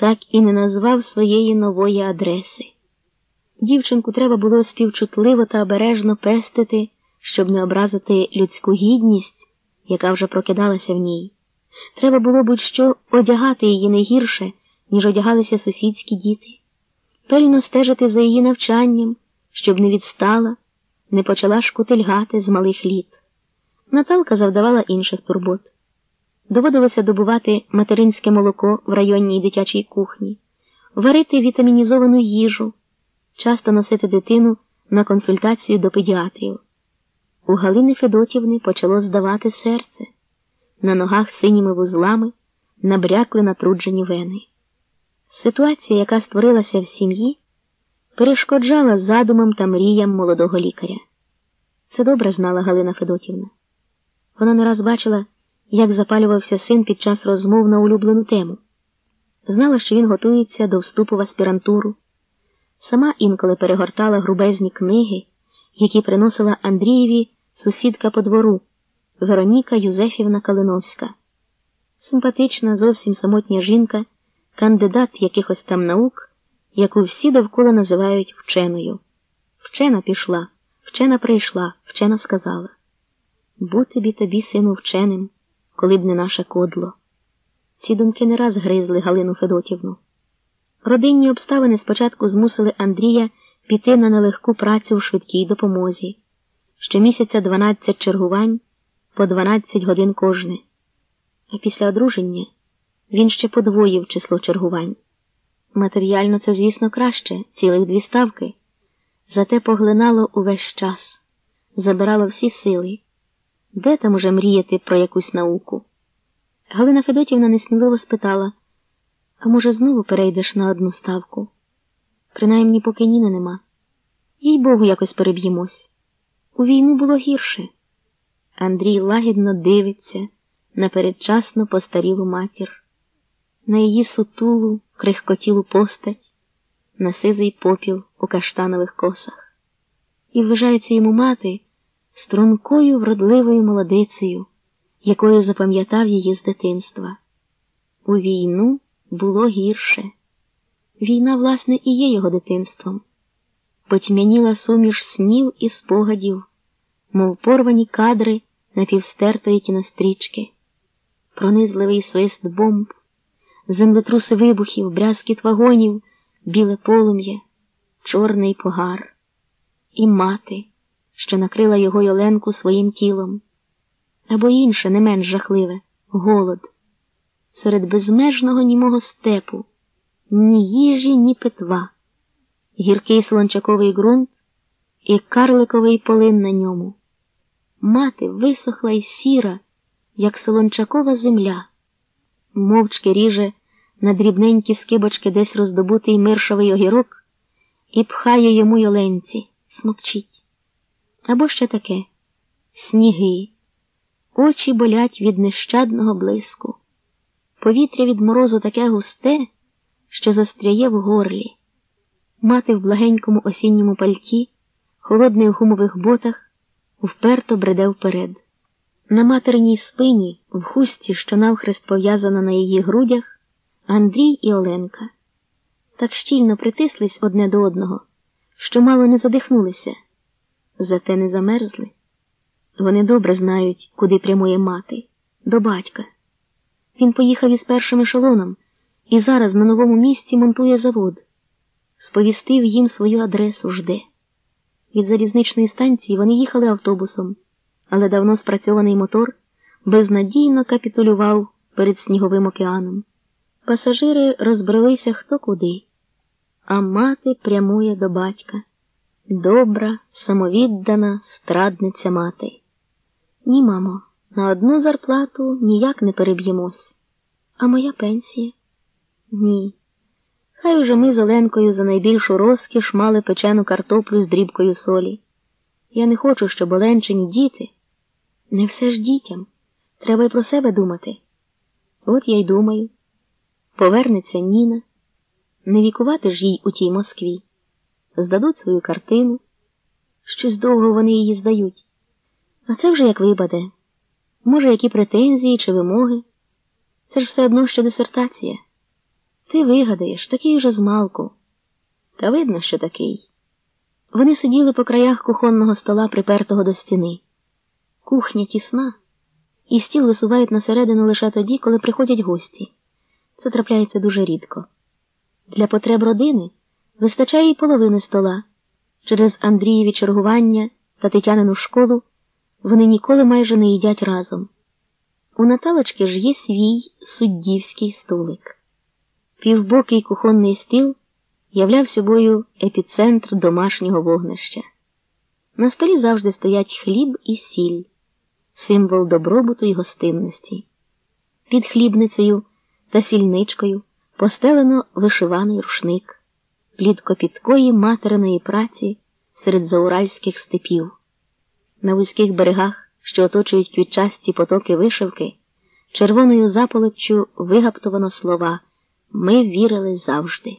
так і не назвав своєї нової адреси. Дівчинку треба було співчутливо та обережно пестити, щоб не образити людську гідність, яка вже прокидалася в ній. Треба було будь-що одягати її не гірше, ніж одягалися сусідські діти, пильно стежити за її навчанням, щоб не відстала, не почала шкутильгати з малих літ. Наталка завдавала інших турбот. Доводилося добувати материнське молоко в районній дитячій кухні, варити вітамінізовану їжу, часто носити дитину на консультацію до педіатрів. У Галини Федотівни почало здавати серце. На ногах синіми вузлами набрякли натруджені вени. Ситуація, яка створилася в сім'ї, перешкоджала задумам та мріям молодого лікаря. Це добре знала Галина Федотівна. Вона не раз бачила, як запалювався син під час розмов на улюблену тему. Знала, що він готується до вступу в аспірантуру. Сама інколи перегортала грубезні книги, які приносила Андрієві сусідка по двору Вероніка Юзефівна Калиновська. Симпатична, зовсім самотня жінка, кандидат якихось там наук, яку всі довкола називають вченою. Вчена пішла, вчена прийшла, вчена сказала. Бути бі тобі, сину, вченим, коли б не наше кодло. Ці думки не раз гризли Галину Федотівну. Родинні обставини спочатку змусили Андрія піти на нелегку працю у швидкій допомозі. Щомісяця 12 чергувань по 12 годин кожне. А після одруження він ще подвоїв число чергувань. Матеріально це, звісно, краще, цілих дві ставки. Зате поглинало увесь час, забирало всі сили. Де там уже мріяти про якусь науку? Галина Федотівна несміливо спитала а може, знову перейдеш на одну ставку? Принаймні, поки Ніни нема. Їй Богу, якось переб'ємось. У війну було гірше. Андрій лагідно дивиться на передчасно постарілу матір, на її сутулу, крихкотілу постать, на сизий попіл у каштанових косах, і вважається йому мати стрункою вродливою молодицею, якою запам'ятав її з дитинства. У війну було гірше. Війна, власне, і є його дитинством. Потьмяніла суміш снів і спогадів, мов порвані кадри напівстертої кінострічки, пронизливий свист бомб, землетруси вибухів, брязкіт вагонів, біле полум'я, чорний погар, і мати, що накрила його Йоленку своїм тілом, або інше не менш жахливе голод. Серед безмежного німого степу, ні їжі, ні питва, гіркий солончаковий ґрунт і карликовий полин на ньому. Мати висохла й сіра, як солончакова земля, мовчки ріже на дрібненькі скибочки десь роздобутий миршовий огірок і пхає йому йоленці, смокчить. Або ще таке сніги, очі болять від нещадного блиску. Повітря від морозу таке густе, що застряє в горлі. Мати в благенькому осінньому пальті, холодних гумових ботах, вперто бреде вперед. На материній спині, в хусті, що навхрест пов'язана на її грудях, Андрій і Оленка. Так щільно притислись одне до одного, що мало не задихнулися, зате не замерзли. Вони добре знають, куди прямує мати, до батька. Він поїхав із першим ешелоном і зараз на новому місці монтує завод. Сповістив їм свою адресу жде. Від залізничної станції вони їхали автобусом, але давно спрацьований мотор безнадійно капітулював перед сніговим океаном. Пасажири розбрелися хто куди, а мати прямує до батька. Добра, самовіддана страдниця мати. Ні, мамо. На одну зарплату ніяк не переб'ємось. А моя пенсія? Ні. Хай уже ми з Оленкою за найбільшу розкіш мали печену картоплю з дрібкою солі. Я не хочу, щоб Оленчині діти. Не все ж дітям. Треба й про себе думати. От я й думаю. Повернеться Ніна. Не вікувати ж їй у тій Москві. Здадуть свою картину. Щось довго вони її здають. А це вже як випаде. Може, які претензії чи вимоги? Це ж все одно що дисертація. Ти вигадаєш, такий уже змалку. Та видно, що такий. Вони сиділи по краях кухонного стола, припертого до стіни. Кухня тісна, і стіл висувають на середину лише тоді, коли приходять гості. Це трапляється дуже рідко. Для потреб родини вистачає й половини стола. Через Андрієві чергування та Тетянину школу вони ніколи майже не їдять разом. У Наталочки ж є свій суддівський столик. Півбокий кухонний стіл являв собою епіцентр домашнього вогнища. На столі завжди стоять хліб і сіль, символ добробуту і гостинності. Під хлібницею та сільничкою постелено вишиваний рушник, плід копіткої материної праці серед зауральських степів. На вузьких берегах, що оточують квітчасті потоки вишивки, червоною заполоччю вигаптовано слова Ми вірили завжди.